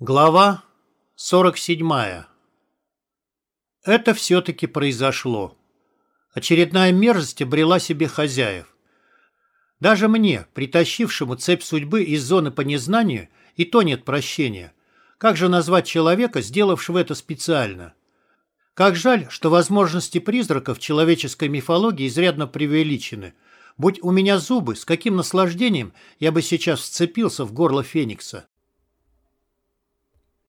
Глава 47. Это все-таки произошло. Очередная мерзость обрела себе хозяев. Даже мне, притащившему цепь судьбы из зоны по незнанию, и то нет прощения. Как же назвать человека, сделавшего это специально? Как жаль, что возможности призраков человеческой мифологии изрядно преувеличены. Будь у меня зубы, с каким наслаждением я бы сейчас вцепился в горло Феникса.